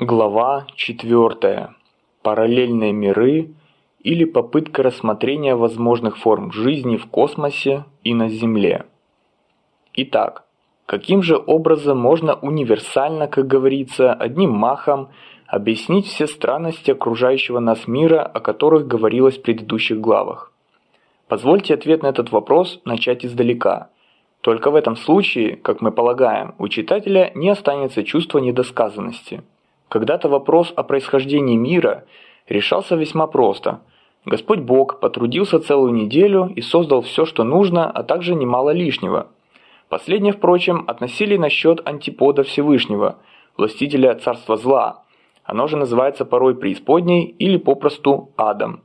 Глава 4. Параллельные миры или попытка рассмотрения возможных форм жизни в космосе и на Земле. Итак, каким же образом можно универсально, как говорится, одним махом объяснить все странности окружающего нас мира, о которых говорилось в предыдущих главах? Позвольте ответ на этот вопрос начать издалека. Только в этом случае, как мы полагаем, у читателя не останется чувства недосказанности – когда-то вопрос о происхождении мира решался весьма просто. Господь Бог потрудился целую неделю и создал все, что нужно, а также немало лишнего. Последнее, впрочем, относили на счет антипода Всевышнего, властителя царства зла. Оно же называется порой преисподней или попросту адом.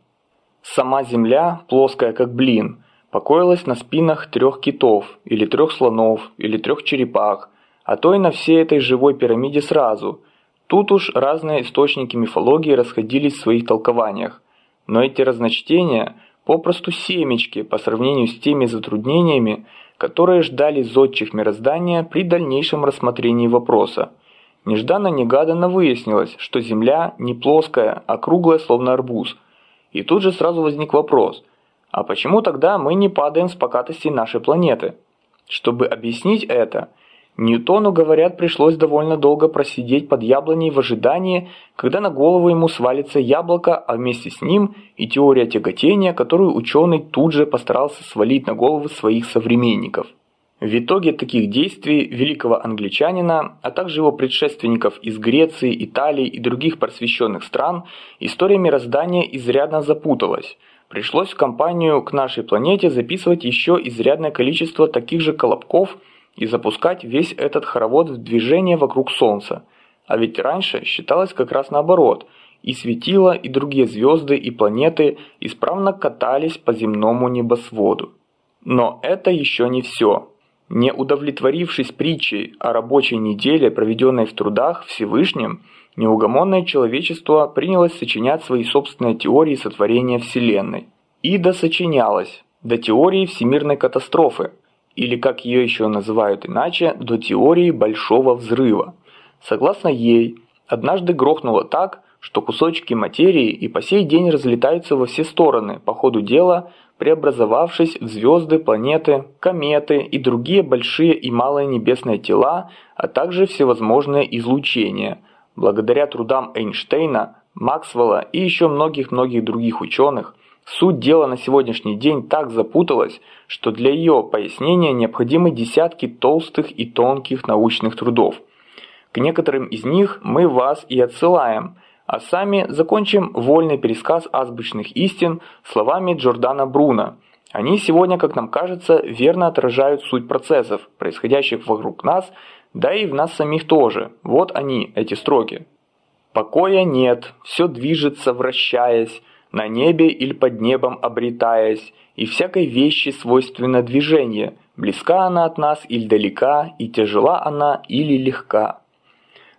Сама земля, плоская как блин, покоилась на спинах трех китов, или трех слонов, или трех черепах, а то и на всей этой живой пирамиде сразу – Тут уж разные источники мифологии расходились в своих толкованиях, но эти разночтения попросту семечки по сравнению с теми затруднениями, которые ждали зодчих мироздания при дальнейшем рассмотрении вопроса. Нежданно-негаданно выяснилось, что Земля не плоская, а круглая, словно арбуз. И тут же сразу возник вопрос, а почему тогда мы не падаем с покатости нашей планеты? Чтобы объяснить это – Ньютону, говорят, пришлось довольно долго просидеть под яблоней в ожидании, когда на голову ему свалится яблоко, а вместе с ним и теория тяготения, которую ученый тут же постарался свалить на головы своих современников. В итоге таких действий великого англичанина, а также его предшественников из Греции, Италии и других просвещенных стран, история мироздания изрядно запуталась. Пришлось в компанию к нашей планете записывать еще изрядное количество таких же колобков – и запускать весь этот хоровод в движение вокруг Солнца. А ведь раньше считалось как раз наоборот, и светило, и другие звезды, и планеты исправно катались по земному небосводу. Но это еще не все. Не удовлетворившись притчей о рабочей неделе, проведенной в трудах Всевышним, неугомонное человечество принялось сочинять свои собственные теории сотворения Вселенной. И досочинялось до теории всемирной катастрофы, или как ее еще называют иначе, до теории Большого Взрыва. Согласно ей, однажды грохнуло так, что кусочки материи и по сей день разлетаются во все стороны по ходу дела, преобразовавшись в звезды, планеты, кометы и другие большие и малые небесные тела, а также всевозможные излучения. Благодаря трудам Эйнштейна, Максвелла и еще многих-многих других ученых – Суть дела на сегодняшний день так запуталась, что для ее пояснения необходимы десятки толстых и тонких научных трудов. К некоторым из них мы вас и отсылаем, а сами закончим вольный пересказ азбучных истин словами Джордана Бруна. Они сегодня, как нам кажется, верно отражают суть процессов, происходящих вокруг нас, да и в нас самих тоже. Вот они, эти строки. «Покоя нет, все движется, вращаясь, на небе или под небом обретаясь, и всякой вещи свойственно движение, близка она от нас или далека, и тяжела она или легка.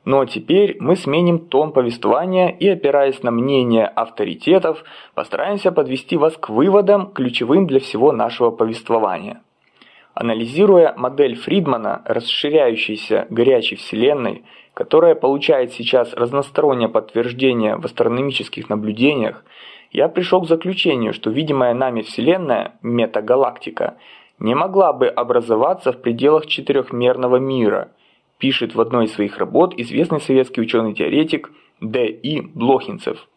Но теперь мы сменим тон повествования и, опираясь на мнение авторитетов, постараемся подвести вас к выводам, ключевым для всего нашего повествования. Анализируя модель Фридмана, расширяющейся горячей Вселенной, которая получает сейчас разностороннее подтверждение в астрономических наблюдениях, я пришел к заключению, что видимая нами Вселенная, метагалактика, не могла бы образоваться в пределах четырехмерного мира, пишет в одной из своих работ известный советский ученый-теоретик Д. И. Блохинцев.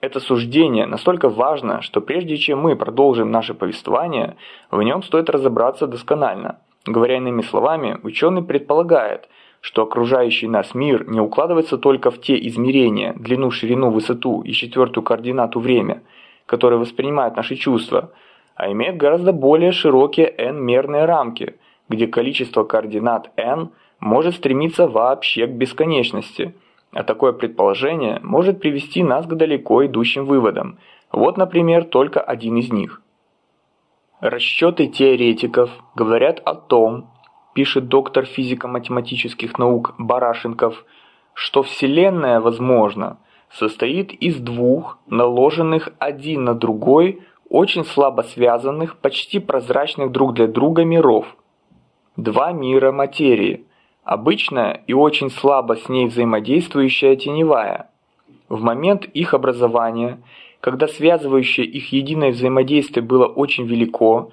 Это суждение настолько важно, что прежде чем мы продолжим наше повествование, в нем стоит разобраться досконально. Говоря иными словами, ученый предполагает – что окружающий нас мир не укладывается только в те измерения, длину, ширину, высоту и четвертую координату время, которые воспринимают наши чувства, а имеет гораздо более широкие n-мерные рамки, где количество координат n может стремиться вообще к бесконечности. А такое предположение может привести нас к далеко идущим выводам. Вот, например, только один из них. Расчеты теоретиков говорят о том, пишет доктор физико-математических наук Барашенков, что Вселенная, возможно, состоит из двух наложенных один на другой, очень слабо связанных, почти прозрачных друг для друга миров. Два мира материи, обычная и очень слабо с ней взаимодействующая теневая. В момент их образования, когда связывающее их единое взаимодействие было очень велико,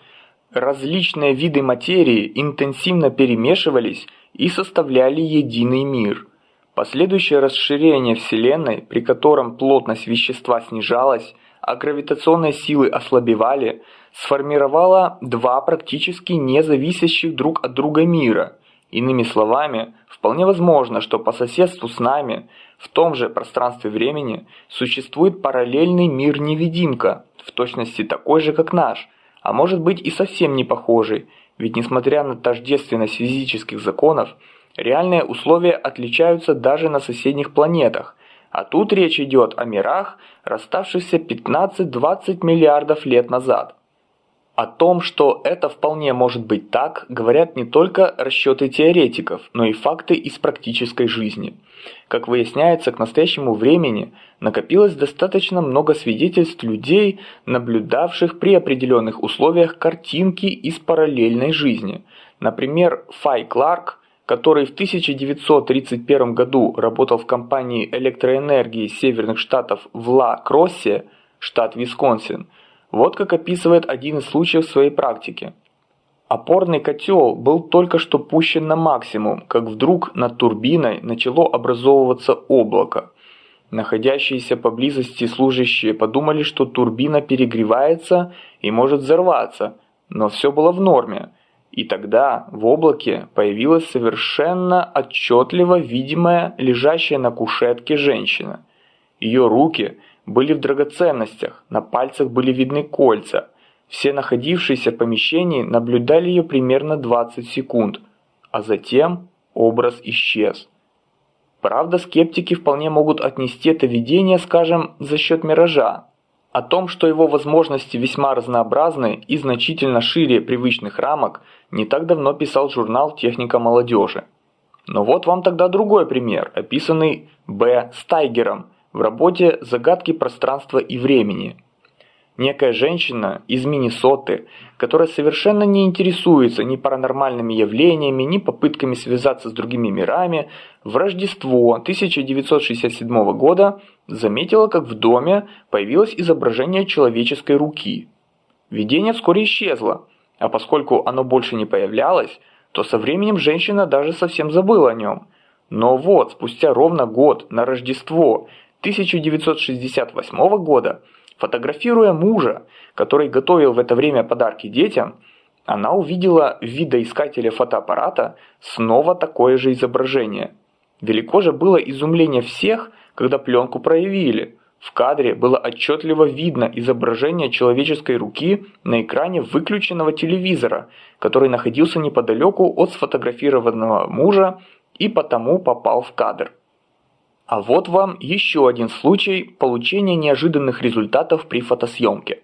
различные виды материи интенсивно перемешивались и составляли единый мир. Последующее расширение Вселенной, при котором плотность вещества снижалась, а гравитационные силы ослабевали, сформировало два практически независящих друг от друга мира. Иными словами, вполне возможно, что по соседству с нами, в том же пространстве времени, существует параллельный мир-невидимка, в точности такой же, как наш, а может быть и совсем не похожий, ведь несмотря на тождественность физических законов, реальные условия отличаются даже на соседних планетах, а тут речь идет о мирах, расставшихся 15-20 миллиардов лет назад. О том, что это вполне может быть так, говорят не только расчеты теоретиков, но и факты из практической жизни. Как выясняется, к настоящему времени накопилось достаточно много свидетельств людей, наблюдавших при определенных условиях картинки из параллельной жизни. Например, Фай Кларк, который в 1931 году работал в компании электроэнергии Северных Штатов в Ла-Кроссе, штат Висконсин, вот как описывает один из случаев в своей практике. Опорный котел был только что пущен на максимум, как вдруг над турбиной начало образовываться облако. Находящиеся поблизости служащие подумали, что турбина перегревается и может взорваться, но все было в норме. И тогда в облаке появилась совершенно отчетливо видимая лежащая на кушетке женщина. Ее руки были в драгоценностях, на пальцах были видны кольца. Все находившиеся в помещении наблюдали ее примерно 20 секунд, а затем образ исчез. Правда, скептики вполне могут отнести это видение, скажем, за счет миража. О том, что его возможности весьма разнообразны и значительно шире привычных рамок, не так давно писал журнал «Техника молодежи». Но вот вам тогда другой пример, описанный Б. Стайгером – в работе «Загадки пространства и времени». Некая женщина из Миннесоты, которая совершенно не интересуется ни паранормальными явлениями, ни попытками связаться с другими мирами, в Рождество 1967 года заметила, как в доме появилось изображение человеческой руки. Видение вскоре исчезло, а поскольку оно больше не появлялось, то со временем женщина даже совсем забыла о нем. Но вот, спустя ровно год, на Рождество, 1968 года, фотографируя мужа, который готовил в это время подарки детям, она увидела в видоискателе фотоаппарата снова такое же изображение. Велико же было изумление всех, когда пленку проявили. В кадре было отчетливо видно изображение человеческой руки на экране выключенного телевизора, который находился неподалеку от сфотографированного мужа и потому попал в кадр. А вот вам еще один случай получения неожиданных результатов при фотосъемке.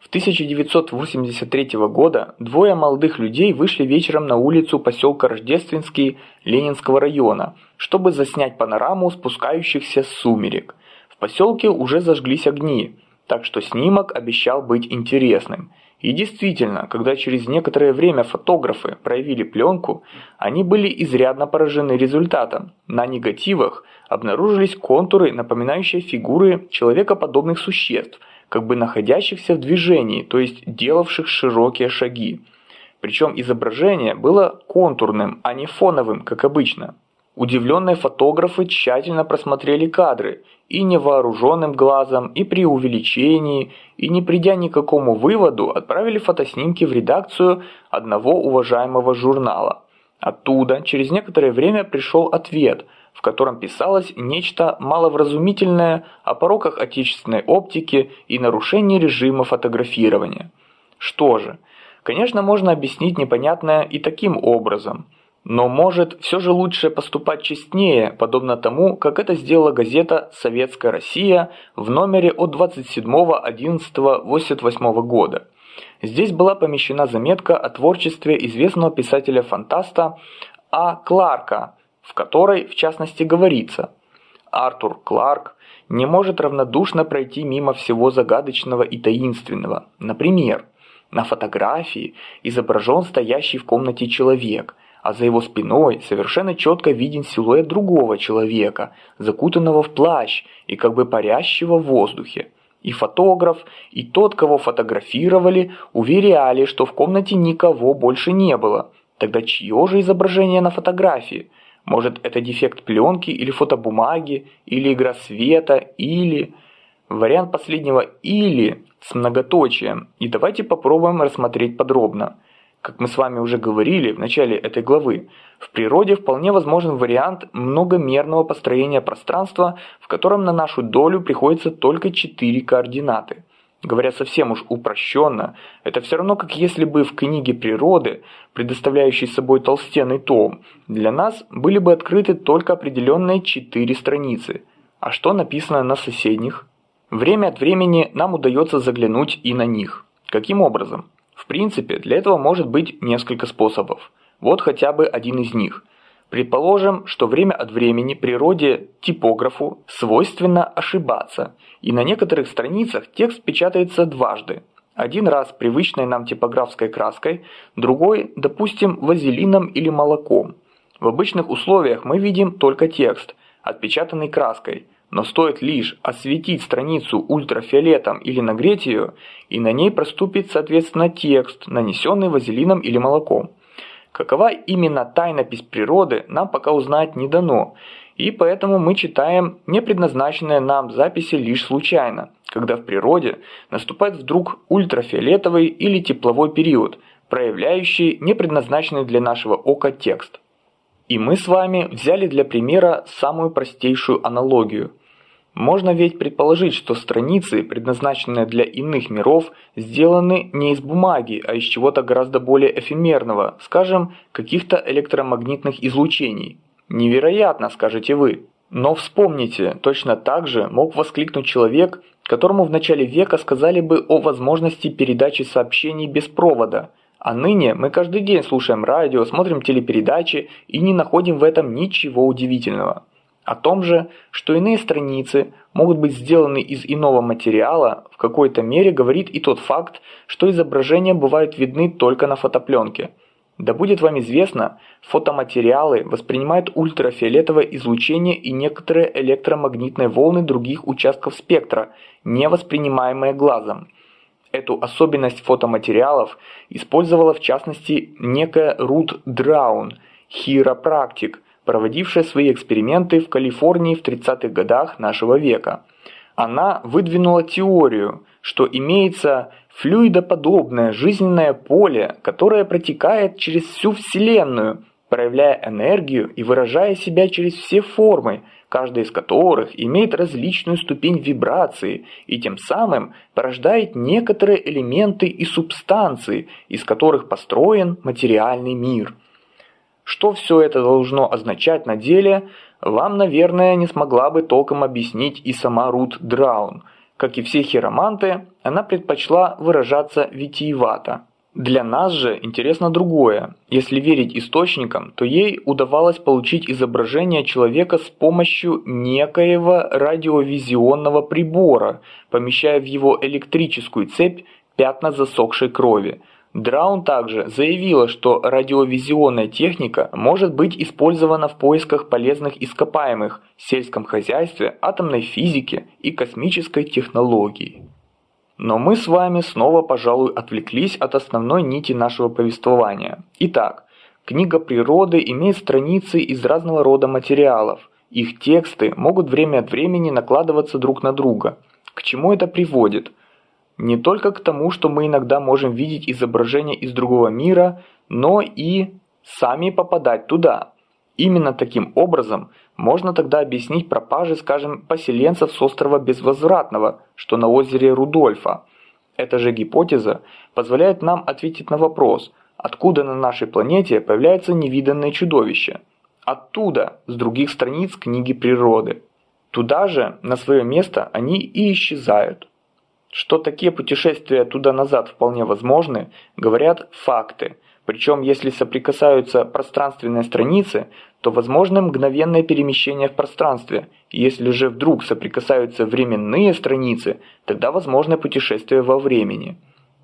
В 1983 года двое молодых людей вышли вечером на улицу поселка Рождественский Ленинского района, чтобы заснять панораму спускающихся с сумерек. В поселке уже зажглись огни, так что снимок обещал быть интересным – и действительно, когда через некоторое время фотографы проявили пленку, они были изрядно поражены результатом. На негативах обнаружились контуры, напоминающие фигуры человекоподобных существ, как бы находящихся в движении, то есть делавших широкие шаги. Причем изображение было контурным, а не фоновым, как обычно. Удивленные фотографы тщательно просмотрели кадры и невооруженным глазом, и при увеличении, и не придя ни к какому выводу, отправили фотоснимки в редакцию одного уважаемого журнала. Оттуда через некоторое время пришел ответ, котором писалось нечто маловразумительное о пороках отечественной оптики и нарушении режима фотографирования. Что же, конечно можно объяснить непонятное и таким образом – но может все же лучше поступать честнее, подобно тому, как это сделала газета «Советская Россия» в номере от 27.11.88 года. Здесь была помещена заметка о творчестве известного писателя-фантаста А. Кларка, в которой, в частности, говорится «Артур Кларк не может равнодушно пройти мимо всего загадочного и таинственного. Например, на фотографии изображен стоящий в комнате человек – а за его спиной совершенно четко виден силуэт другого человека, закутанного в плащ и как бы парящего в воздухе. И фотограф, и тот, кого фотографировали, уверяли, что в комнате никого больше не было. Тогда чье же изображение на фотографии? Может, это дефект пленки или фотобумаги, или игра света, или... Вариант последнего «или» с многоточием. И давайте попробуем рассмотреть подробно. Как мы с вами уже говорили в начале этой главы, в природе вполне возможен вариант многомерного построения пространства, в котором на нашу долю приходится только четыре координаты. Говоря совсем уж упрощенно, это все равно как если бы в книге природы, предоставляющей собой толстенный том, для нас были бы открыты только определенные четыре страницы. А что написано на соседних? Время от времени нам удается заглянуть и на них. Каким образом? В принципе, для этого может быть несколько способов. Вот хотя бы один из них. Предположим, что время от времени природе типографу свойственно ошибаться, и на некоторых страницах текст печатается дважды. Один раз привычной нам типографской краской, другой, допустим, вазелином или молоком. В обычных условиях мы видим только текст, отпечатанный краской – но стоит лишь осветить страницу ультрафиолетом или нагреть ее, и на ней проступит соответственно текст, нанесенный вазелином или молоком. Какова именно тайнопись природы, нам пока узнать не дано, и поэтому мы читаем непредназначенные нам записи лишь случайно, когда в природе наступает вдруг ультрафиолетовый или тепловой период, проявляющий непредназначенный для нашего ока текст. И мы с вами взяли для примера самую простейшую аналогию – можно ведь предположить, что страницы, предназначенные для иных миров, сделаны не из бумаги, а из чего-то гораздо более эфемерного, скажем, каких-то электромагнитных излучений. Невероятно, скажете вы. Но вспомните, точно так же мог воскликнуть человек, которому в начале века сказали бы о возможности передачи сообщений без провода. А ныне мы каждый день слушаем радио, смотрим телепередачи и не находим в этом ничего удивительного. О том же, что иные страницы могут быть сделаны из иного материала, в какой-то мере говорит и тот факт, что изображения бывают видны только на фотопленке. Да будет вам известно, фотоматериалы воспринимают ультрафиолетовое излучение и некоторые электромагнитные волны других участков спектра, не воспринимаемые глазом. Эту особенность фотоматериалов использовала в частности некая Рут Драун, хиропрактик, проводившая свои эксперименты в Калифорнии в 30-х годах нашего века. Она выдвинула теорию, что имеется флюидоподобное жизненное поле, которое протекает через всю Вселенную, проявляя энергию и выражая себя через все формы, каждая из которых имеет различную ступень вибрации и тем самым порождает некоторые элементы и субстанции, из которых построен материальный мир. Что все это должно означать на деле, вам, наверное, не смогла бы толком объяснить и сама Рут Драун. Как и все хироманты, она предпочла выражаться витиевато. Для нас же интересно другое. Если верить источникам, то ей удавалось получить изображение человека с помощью некоего радиовизионного прибора, помещая в его электрическую цепь пятна засохшей крови – Драун также заявила, что радиовизионная техника может быть использована в поисках полезных ископаемых, сельском хозяйстве, атомной физике и космической технологии. Но мы с вами снова, пожалуй, отвлеклись от основной нити нашего повествования. Итак, книга природы имеет страницы из разного рода материалов. Их тексты могут время от времени накладываться друг на друга. К чему это приводит – не только к тому, что мы иногда можем видеть изображения из другого мира, но и сами попадать туда. Именно таким образом можно тогда объяснить пропажи, скажем, поселенцев с острова Безвозвратного, что на озере Рудольфа. Эта же гипотеза позволяет нам ответить на вопрос, откуда на нашей планете появляются невиданные чудовища. Оттуда, с других страниц книги природы. Туда же, на свое место, они и исчезают. Что такие путешествия туда-назад вполне возможны, говорят факты. Причем, если соприкасаются пространственные страницы, то возможно мгновенное перемещение в пространстве. Если же вдруг соприкасаются временные страницы, тогда возможно путешествие во времени.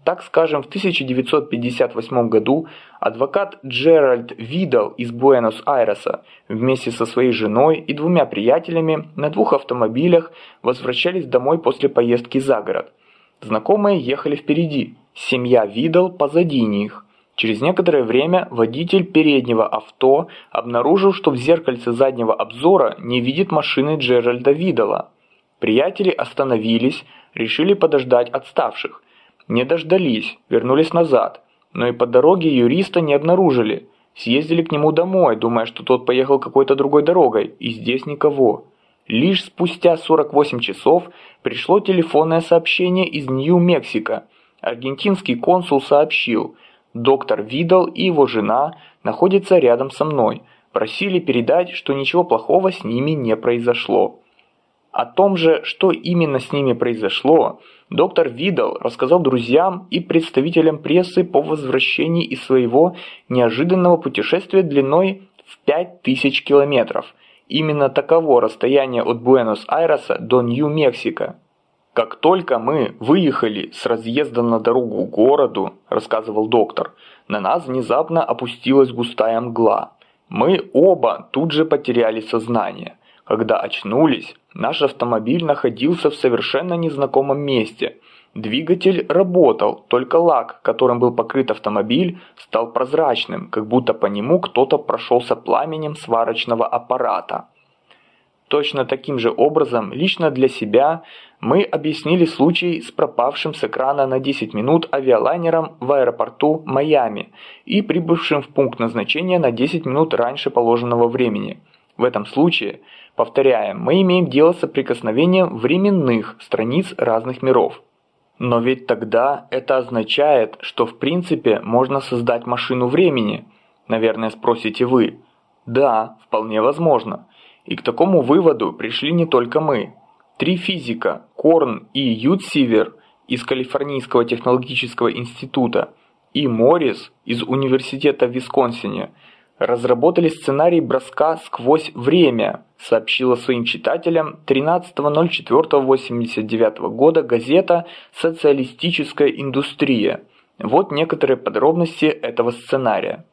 Так скажем, в 1958 году адвокат Джеральд Видал из Буэнос-Айреса вместе со своей женой и двумя приятелями на двух автомобилях возвращались домой после поездки за город. Знакомые ехали впереди, семья Видал позади них. Через некоторое время водитель переднего авто обнаружил, что в зеркальце заднего обзора не видит машины Джеральда Видала. Приятели остановились, решили подождать отставших – не дождались, вернулись назад, но и по дороге юриста не обнаружили. Съездили к нему домой, думая, что тот поехал какой-то другой дорогой, и здесь никого. Лишь спустя 48 часов пришло телефонное сообщение из Нью-Мексико. Аргентинский консул сообщил, доктор Видал и его жена находятся рядом со мной. Просили передать, что ничего плохого с ними не произошло. О том же, что именно с ними произошло, доктор Видал рассказал друзьям и представителям прессы по возвращении из своего неожиданного путешествия длиной в 5000 километров. Именно таково расстояние от Буэнос-Айреса до Нью-Мексико. «Как только мы выехали с разъезда на дорогу к городу», – рассказывал доктор, – на нас внезапно опустилась густая мгла. Мы оба тут же потеряли сознание. Когда очнулись, Наш автомобиль находился в совершенно незнакомом месте. Двигатель работал, только лак, которым был покрыт автомобиль, стал прозрачным, как будто по нему кто-то прошелся пламенем сварочного аппарата. Точно таким же образом, лично для себя, мы объяснили случай с пропавшим с экрана на 10 минут авиалайнером в аэропорту Майами и прибывшим в пункт назначения на 10 минут раньше положенного времени. В этом случае – Повторяем, мы имеем дело с соприкосновением временных страниц разных миров. Но ведь тогда это означает, что в принципе можно создать машину времени, наверное спросите вы. Да, вполне возможно. И к такому выводу пришли не только мы. Три физика, Корн и Ютсивер из Калифорнийского технологического института и Моррис из Университета в Висконсине – разработали сценарий броска сквозь время, сообщила своим читателям 13.04.89 года газета «Социалистическая индустрия». Вот некоторые подробности этого сценария.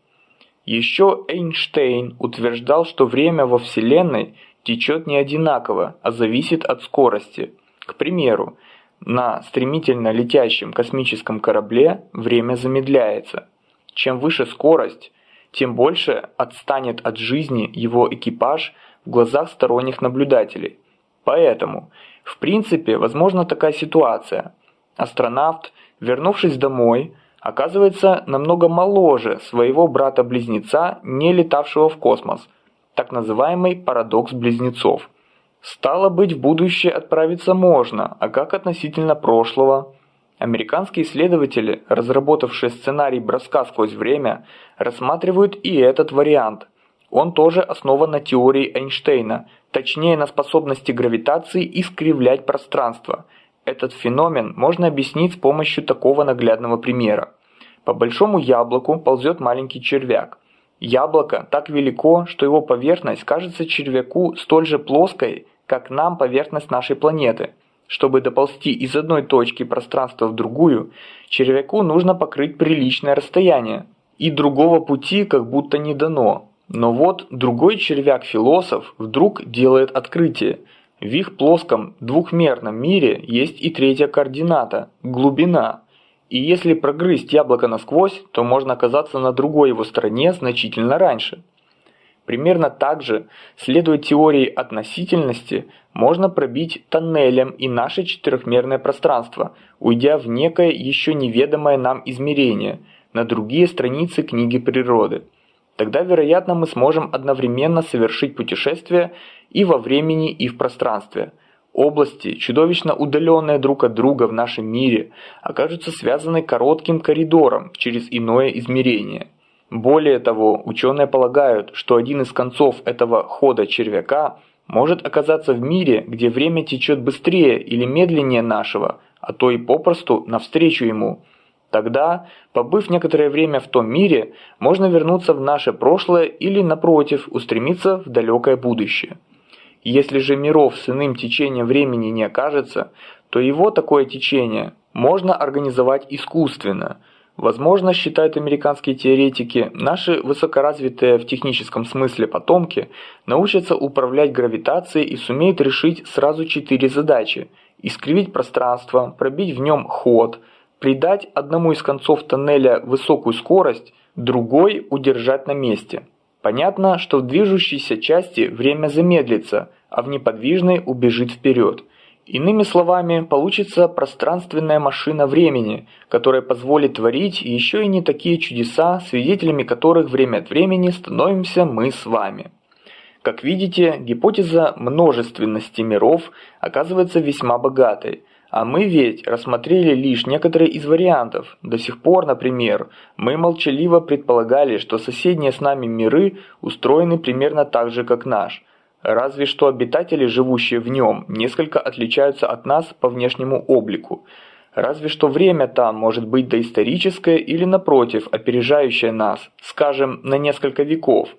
Еще Эйнштейн утверждал, что время во Вселенной течет не одинаково, а зависит от скорости. К примеру, на стремительно летящем космическом корабле время замедляется. Чем выше скорость, тем больше отстанет от жизни его экипаж в глазах сторонних наблюдателей. Поэтому, в принципе, возможна такая ситуация. Астронавт, вернувшись домой, оказывается намного моложе своего брата-близнеца, не летавшего в космос, так называемый парадокс близнецов. Стало быть, в будущее отправиться можно, а как относительно прошлого? Американские исследователи, разработавшие сценарий броска сквозь время, рассматривают и этот вариант. Он тоже основан на теории Эйнштейна, точнее на способности гравитации искривлять пространство. Этот феномен можно объяснить с помощью такого наглядного примера. По большому яблоку ползет маленький червяк. Яблоко так велико, что его поверхность кажется червяку столь же плоской, как нам поверхность нашей планеты – чтобы доползти из одной точки пространства в другую, червяку нужно покрыть приличное расстояние. И другого пути как будто не дано. Но вот другой червяк-философ вдруг делает открытие. В их плоском двухмерном мире есть и третья координата – глубина. И если прогрызть яблоко насквозь, то можно оказаться на другой его стороне значительно раньше. Примерно так же, следуя теории относительности, можно пробить тоннелем и наше четырехмерное пространство, уйдя в некое еще неведомое нам измерение, на другие страницы книги природы. Тогда, вероятно, мы сможем одновременно совершить путешествие и во времени, и в пространстве. Области, чудовищно удаленные друг от друга в нашем мире, окажутся связаны коротким коридором через иное измерение – более того, ученые полагают, что один из концов этого хода червяка может оказаться в мире, где время течет быстрее или медленнее нашего, а то и попросту навстречу ему. Тогда, побыв некоторое время в том мире, можно вернуться в наше прошлое или, напротив, устремиться в далекое будущее. Если же миров с иным течением времени не окажется, то его такое течение можно организовать искусственно. Возможно, считают американские теоретики, наши высокоразвитые в техническом смысле потомки научатся управлять гравитацией и сумеют решить сразу четыре задачи – искривить пространство, пробить в нем ход, придать одному из концов тоннеля высокую скорость, другой удержать на месте. Понятно, что в движущейся части время замедлится, а в неподвижной убежит вперед. Иными словами, получится пространственная машина времени, которая позволит творить еще и не такие чудеса, свидетелями которых время от времени становимся мы с вами. Как видите, гипотеза множественности миров оказывается весьма богатой – а мы ведь рассмотрели лишь некоторые из вариантов. До сих пор, например, мы молчаливо предполагали, что соседние с нами миры устроены примерно так же, как наш. Разве что обитатели, живущие в нем, несколько отличаются от нас по внешнему облику. Разве что время там может быть доисторическое или, напротив, опережающее нас, скажем, на несколько веков.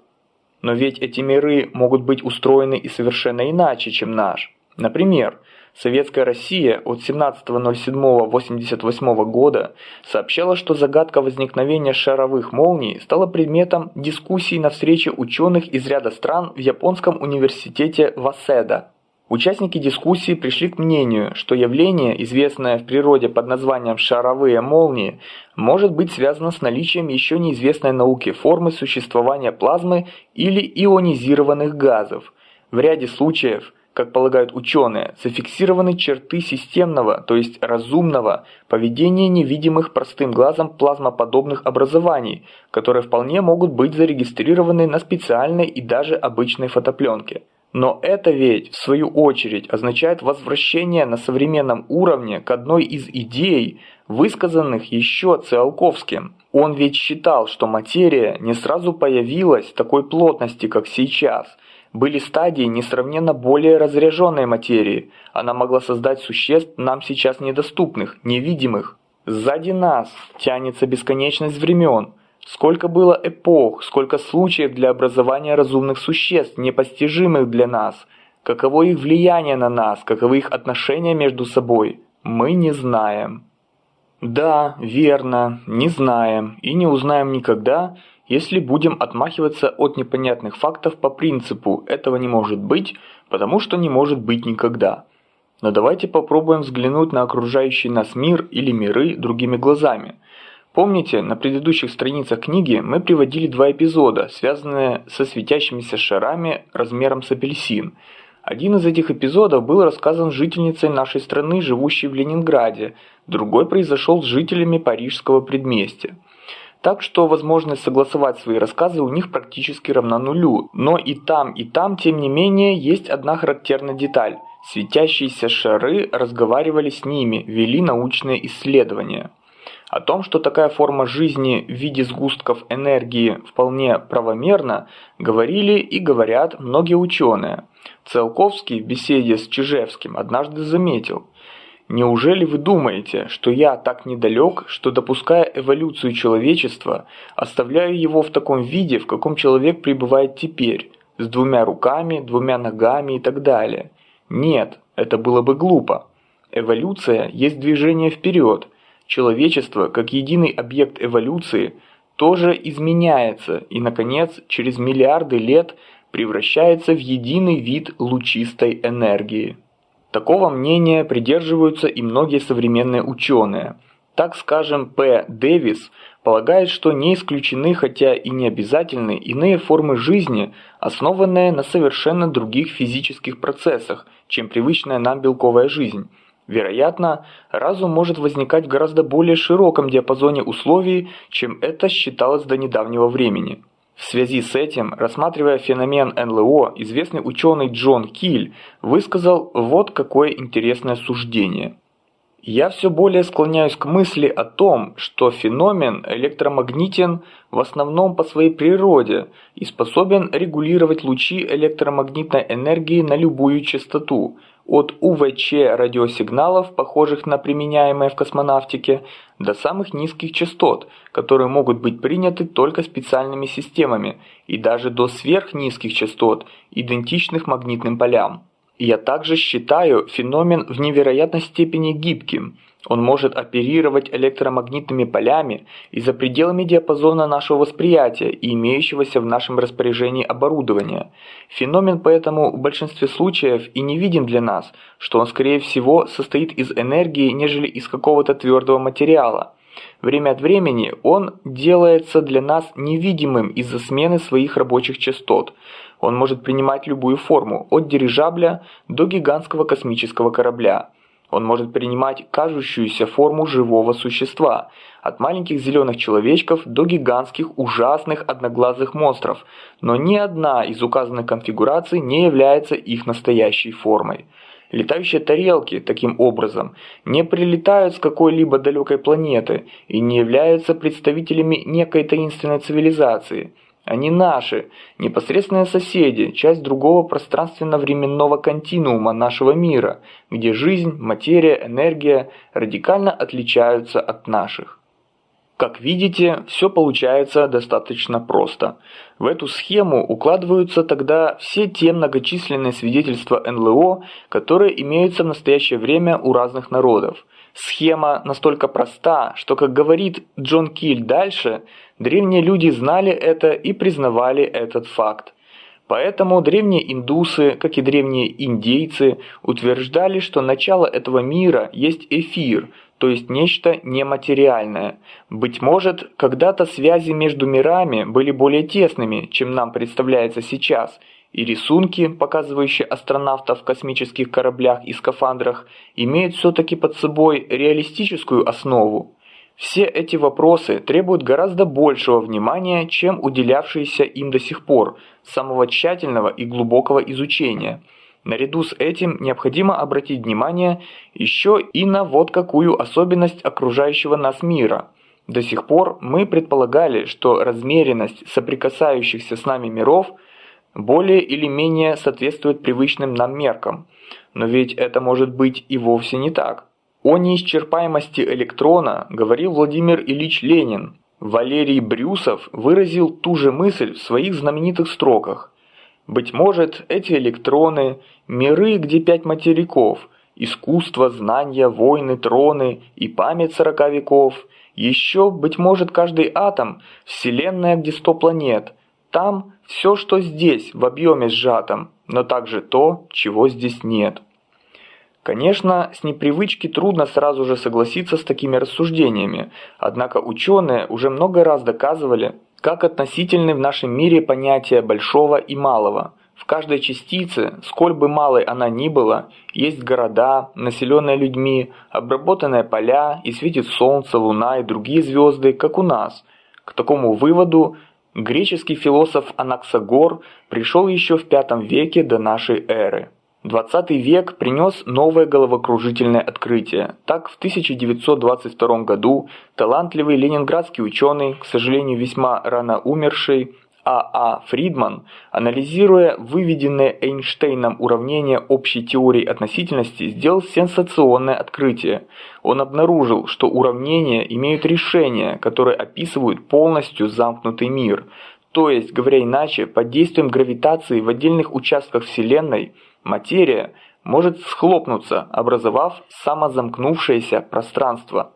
Но ведь эти миры могут быть устроены и совершенно иначе, чем наш. Например, Советская Россия от 17.07.88 года сообщала, что загадка возникновения шаровых молний стала предметом дискуссий на встрече ученых из ряда стран в японском университете Васеда. Участники дискуссии пришли к мнению, что явление, известное в природе под названием шаровые молнии, может быть связано с наличием еще неизвестной науке формы существования плазмы или ионизированных газов. В ряде случаев как полагают ученые, зафиксированы черты системного, то есть разумного, поведения невидимых простым глазом плазмоподобных образований, которые вполне могут быть зарегистрированы на специальной и даже обычной фотопленке. Но это ведь, в свою очередь, означает возвращение на современном уровне к одной из идей, высказанных еще Циолковским. Он ведь считал, что материя не сразу появилась такой плотности, как сейчас – были стадии несравненно более разряженной материи. Она могла создать существ нам сейчас недоступных, невидимых. Сзади нас тянется бесконечность времен. Сколько было эпох, сколько случаев для образования разумных существ, непостижимых для нас. Каково их влияние на нас, каковы их отношения между собой, мы не знаем. Да, верно, не знаем и не узнаем никогда, если будем отмахиваться от непонятных фактов по принципу «этого не может быть», потому что не может быть никогда. Но давайте попробуем взглянуть на окружающий нас мир или миры другими глазами. Помните, на предыдущих страницах книги мы приводили два эпизода, связанные со светящимися шарами размером с апельсин. Один из этих эпизодов был рассказан жительницей нашей страны, живущей в Ленинграде, другой произошел с жителями парижского предместья. Так что возможность согласовать свои рассказы у них практически равна нулю. Но и там, и там, тем не менее, есть одна характерная деталь. Светящиеся шары разговаривали с ними, вели научные исследования. О том, что такая форма жизни в виде сгустков энергии вполне правомерна, говорили и говорят многие ученые. Циолковский в беседе с Чижевским однажды заметил – Неужели вы думаете, что я так недалек, что допуская эволюцию человечества, оставляю его в таком виде, в каком человек пребывает теперь, с двумя руками, двумя ногами и так далее? Нет, это было бы глупо. Эволюция есть движение вперед. Человечество, как единый объект эволюции, тоже изменяется и, наконец, через миллиарды лет превращается в единый вид лучистой энергии. Такого мнения придерживаются и многие современные ученые. Так скажем, П. Дэвис полагает, что не исключены, хотя и не обязательны, иные формы жизни, основанные на совершенно других физических процессах, чем привычная нам белковая жизнь. Вероятно, разум может возникать в гораздо более широком диапазоне условий, чем это считалось до недавнего времени. В связи с этим, рассматривая феномен НЛО, известный ученый Джон Киль высказал вот какое интересное суждение. Я все более склоняюсь к мысли о том, что феномен электромагнитен в основном по своей природе и способен регулировать лучи электромагнитной энергии на любую частоту, от УВЧ радиосигналов, похожих на применяемые в космонавтике, до самых низких частот, которые могут быть приняты только специальными системами, и даже до сверхнизких частот, идентичных магнитным полям. Я также считаю феномен в невероятной степени гибким. Он может оперировать электромагнитными полями и за пределами диапазона нашего восприятия и имеющегося в нашем распоряжении оборудования. Феномен поэтому в большинстве случаев и не виден для нас, что он скорее всего состоит из энергии, нежели из какого-то твердого материала. Время от времени он делается для нас невидимым из-за смены своих рабочих частот. Он может принимать любую форму, от дирижабля до гигантского космического корабля. Он может принимать кажущуюся форму живого существа, от маленьких зеленых человечков до гигантских ужасных одноглазых монстров, но ни одна из указанных конфигураций не является их настоящей формой. Летающие тарелки, таким образом, не прилетают с какой-либо далекой планеты и не являются представителями некой таинственной цивилизации – они наши, непосредственные соседи, часть другого пространственно-временного континуума нашего мира, где жизнь, материя, энергия радикально отличаются от наших. Как видите, все получается достаточно просто. В эту схему укладываются тогда все те многочисленные свидетельства НЛО, которые имеются в настоящее время у разных народов. Схема настолько проста, что, как говорит Джон Киль дальше, древние люди знали это и признавали этот факт. Поэтому древние индусы, как и древние индейцы, утверждали, что начало этого мира есть эфир, то есть нечто нематериальное. Быть может, когда-то связи между мирами были более тесными, чем нам представляется сейчас – и рисунки, показывающие астронавтов в космических кораблях и скафандрах, имеют все-таки под собой реалистическую основу. Все эти вопросы требуют гораздо большего внимания, чем уделявшиеся им до сих пор, самого тщательного и глубокого изучения. Наряду с этим необходимо обратить внимание еще и на вот какую особенность окружающего нас мира. До сих пор мы предполагали, что размеренность соприкасающихся с нами миров – более или менее соответствует привычным нам меркам. Но ведь это может быть и вовсе не так. О неисчерпаемости электрона говорил Владимир Ильич Ленин. Валерий Брюсов выразил ту же мысль в своих знаменитых строках. Быть может, эти электроны – миры, где пять материков, искусство, знания, войны, троны и память сорока веков. Еще, быть может, каждый атом – вселенная, где сто планет. Там все, что здесь, в объеме сжатом, но также то, чего здесь нет. Конечно, с непривычки трудно сразу же согласиться с такими рассуждениями, однако ученые уже много раз доказывали, как относительны в нашем мире понятия большого и малого. В каждой частице, сколь бы малой она ни была, есть города, населенные людьми, обработанные поля и светит солнце, луна и другие звезды, как у нас. К такому выводу Греческий философ Анаксагор пришел еще в V веке до нашей эры. 20 век принес новое головокружительное открытие. Так, в 1922 году талантливый ленинградский ученый, к сожалению весьма рано умерший, а.А. А Фридман, анализируя выведенные Эйнштейном уравнения общей теории относительности, сделал сенсационное открытие. Он обнаружил, что уравнения имеют решения, которые описывают полностью замкнутый мир. То есть, говоря иначе, под действием гравитации в отдельных участках Вселенной материя может схлопнуться, образовав самозамкнувшееся пространство.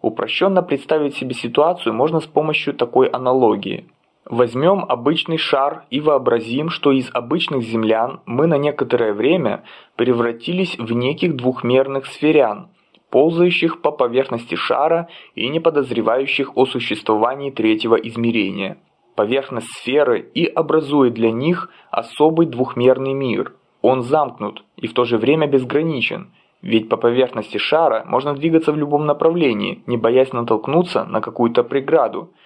Упрощенно представить себе ситуацию можно с помощью такой аналогии. Возьмем обычный шар и вообразим, что из обычных землян мы на некоторое время превратились в неких двухмерных сферян, ползающих по поверхности шара и не подозревающих о существовании третьего измерения. Поверхность сферы и образует для них особый двухмерный мир. Он замкнут и в то же время безграничен, ведь по поверхности шара можно двигаться в любом направлении, не боясь натолкнуться на какую-то преграду –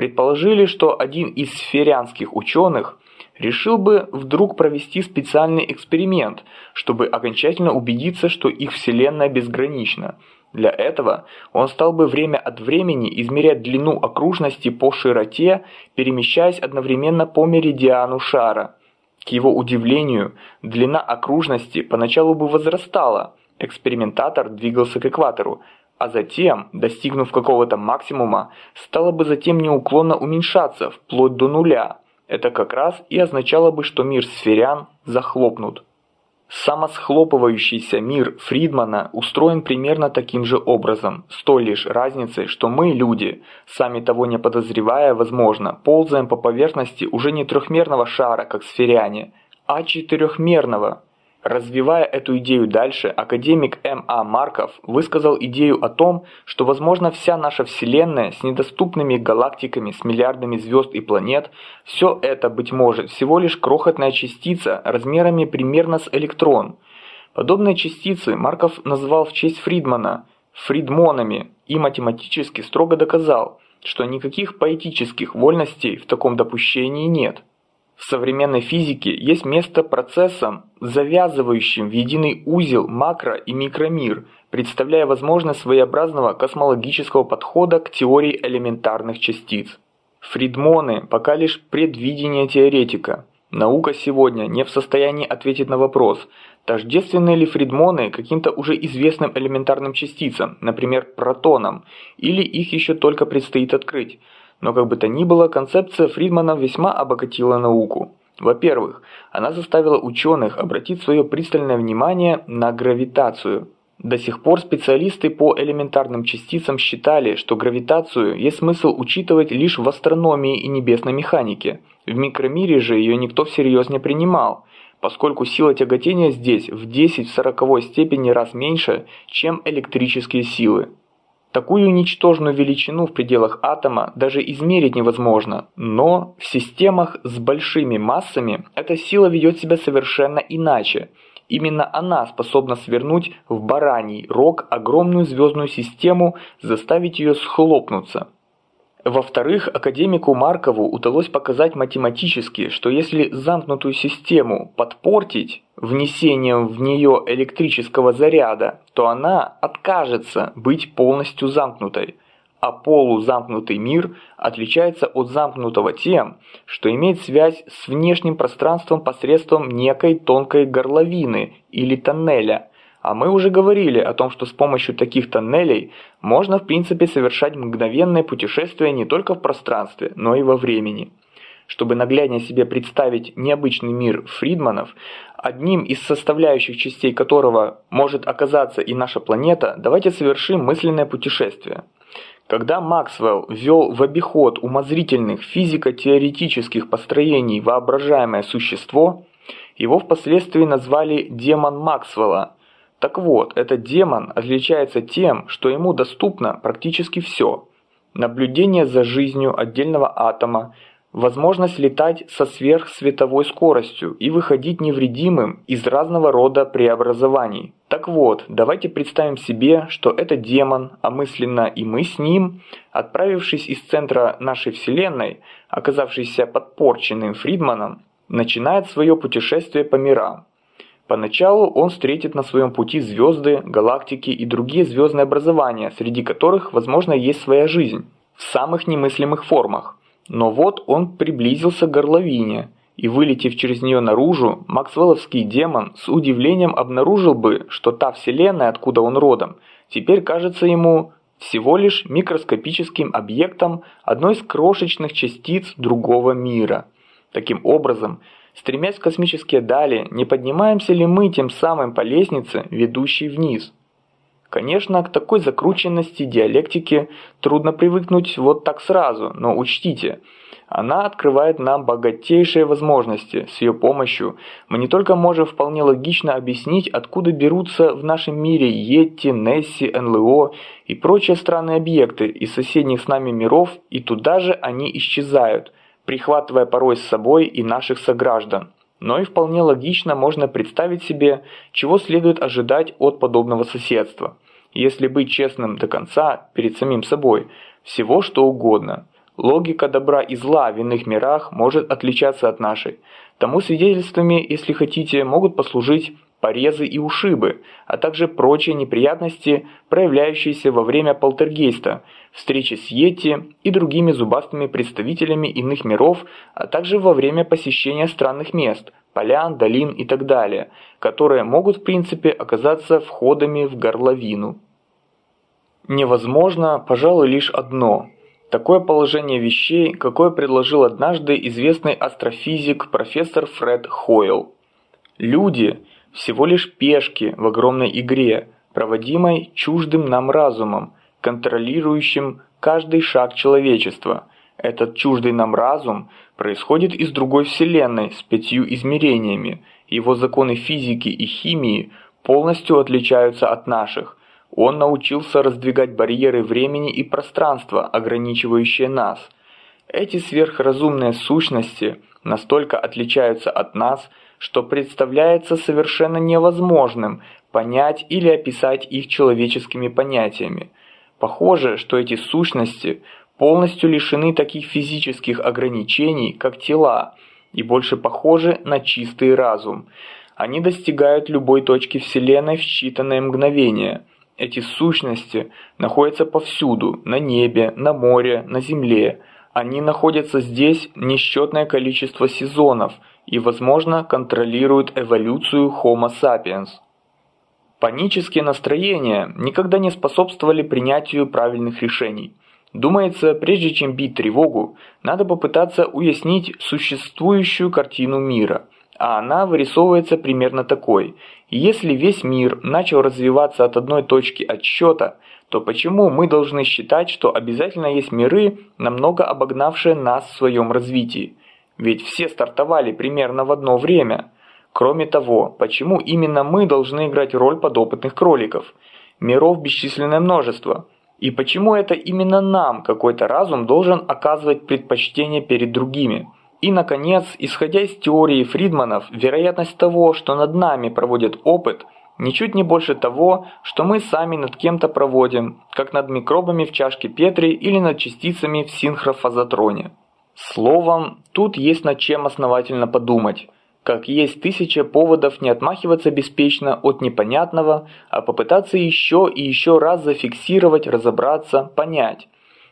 предположили, что один из сферианских ученых решил бы вдруг провести специальный эксперимент, чтобы окончательно убедиться, что их Вселенная безгранична. Для этого он стал бы время от времени измерять длину окружности по широте, перемещаясь одновременно по меридиану шара. К его удивлению, длина окружности поначалу бы возрастала, экспериментатор двигался к экватору, а затем, достигнув какого-то максимума, стало бы затем неуклонно уменьшаться вплоть до нуля. Это как раз и означало бы, что мир сферян захлопнут. Самосхлопывающийся мир Фридмана устроен примерно таким же образом, с той лишь разницей, что мы, люди, сами того не подозревая, возможно, ползаем по поверхности уже не трехмерного шара, как сферяне, а четырехмерного, Развивая эту идею дальше, академик М.А. Марков высказал идею о том, что возможно вся наша Вселенная с недоступными галактиками, с миллиардами звезд и планет, все это, быть может, всего лишь крохотная частица размерами примерно с электрон. Подобные частицы Марков назвал в честь Фридмана фридмонами и математически строго доказал, что никаких поэтических вольностей в таком допущении нет. В современной физике есть место процессам, завязывающим в единый узел макро- и микромир, представляя возможность своеобразного космологического подхода к теории элементарных частиц. Фридмоны пока лишь предвидение теоретика. Наука сегодня не в состоянии ответить на вопрос, тождественны ли фридмоны каким-то уже известным элементарным частицам, например, протонам, или их еще только предстоит открыть. Но как бы то ни было, концепция Фридмана весьма обогатила науку. Во-первых, она заставила ученых обратить свое пристальное внимание на гравитацию. До сих пор специалисты по элементарным частицам считали, что гравитацию есть смысл учитывать лишь в астрономии и небесной механике. В микромире же ее никто всерьез не принимал, поскольку сила тяготения здесь в 10 в 40 степени раз меньше, чем электрические силы. Такую ничтожную величину в пределах атома даже измерить невозможно, но в системах с большими массами эта сила ведет себя совершенно иначе. Именно она способна свернуть в бараний рог огромную звездную систему, заставить ее схлопнуться. Во-вторых, академику Маркову удалось показать математически, что если замкнутую систему подпортить внесением в нее электрического заряда, то она откажется быть полностью замкнутой. А полузамкнутый мир отличается от замкнутого тем, что имеет связь с внешним пространством посредством некой тонкой горловины или тоннеля, а мы уже говорили о том, что с помощью таких тоннелей можно в принципе совершать мгновенное путешествие не только в пространстве, но и во времени. Чтобы нагляднее себе представить необычный мир Фридманов, одним из составляющих частей которого может оказаться и наша планета, давайте совершим мысленное путешествие. Когда Максвелл ввел в обиход умозрительных физико-теоретических построений воображаемое существо, его впоследствии назвали «демон Максвелла», так вот, этот демон отличается тем, что ему доступно практически все. Наблюдение за жизнью отдельного атома, возможность летать со сверхсветовой скоростью и выходить невредимым из разного рода преобразований. Так вот, давайте представим себе, что это демон, а мысленно и мы с ним, отправившись из центра нашей Вселенной, оказавшийся подпорченным Фридманом, начинает свое путешествие по мирам. Поначалу он встретит на своем пути звезды, галактики и другие звездные образования, среди которых, возможно, есть своя жизнь, в самых немыслимых формах. Но вот он приблизился к горловине, и вылетев через нее наружу, Максвелловский демон с удивлением обнаружил бы, что та вселенная, откуда он родом, теперь кажется ему всего лишь микроскопическим объектом одной из крошечных частиц другого мира. Таким образом, Стремясь в космические дали, не поднимаемся ли мы тем самым по лестнице, ведущей вниз? Конечно, к такой закрученности диалектики трудно привыкнуть вот так сразу, но учтите, она открывает нам богатейшие возможности. С ее помощью мы не только можем вполне логично объяснить, откуда берутся в нашем мире Йети, Несси, НЛО и прочие странные объекты из соседних с нами миров, и туда же они исчезают – прихватывая порой с собой и наших сограждан. Но и вполне логично можно представить себе, чего следует ожидать от подобного соседства. Если быть честным до конца перед самим собой, всего что угодно. Логика добра и зла в иных мирах может отличаться от нашей. Тому свидетельствами, если хотите, могут послужить порезы и ушибы, а также прочие неприятности, проявляющиеся во время полтергейста, встречи с Йети и другими зубастыми представителями иных миров, а также во время посещения странных мест, полян, долин и так далее, которые могут в принципе оказаться входами в горловину. Невозможно, пожалуй, лишь одно – Такое положение вещей, какое предложил однажды известный астрофизик профессор Фред Хойл. Люди всего лишь пешки в огромной игре, проводимой чуждым нам разумом, контролирующим каждый шаг человечества. Этот чуждый нам разум происходит из другой вселенной с пятью измерениями. Его законы физики и химии полностью отличаются от наших. Он научился раздвигать барьеры времени и пространства, ограничивающие нас. Эти сверхразумные сущности настолько отличаются от нас, что представляется совершенно невозможным понять или описать их человеческими понятиями. Похоже, что эти сущности полностью лишены таких физических ограничений, как тела, и больше похожи на чистый разум. Они достигают любой точки Вселенной в считанные мгновения. Эти сущности находятся повсюду, на небе, на море, на земле. Они находятся здесь несчетное количество сезонов и, возможно, контролируют эволюцию Homo sapiens. Панические настроения никогда не способствовали принятию правильных решений. Думается, прежде чем бить тревогу, надо попытаться уяснить существующую картину мира, а она вырисовывается примерно такой. Если весь мир начал развиваться от одной точки отсчета, то почему мы должны считать, что обязательно есть миры, намного обогнавшие нас в своем развитии? Ведь все стартовали примерно в одно время – Кроме того, почему именно мы должны играть роль подопытных кроликов? Миров бесчисленное множество. И почему это именно нам какой-то разум должен оказывать предпочтение перед другими? И, наконец, исходя из теории Фридманов, вероятность того, что над нами проводят опыт, ничуть не больше того, что мы сами над кем-то проводим, как над микробами в чашке Петри или над частицами в синхрофазотроне. Словом, тут есть над чем основательно подумать как есть тысяча поводов не отмахиваться беспечно от непонятного, а попытаться еще и еще раз зафиксировать, разобраться, понять.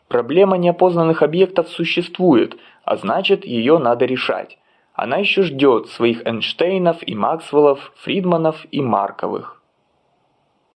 Проблема неопознанных объектов существует, а значит ее надо решать. Она еще ждет своих Эйнштейнов и Максвеллов, Фридманов и Марковых.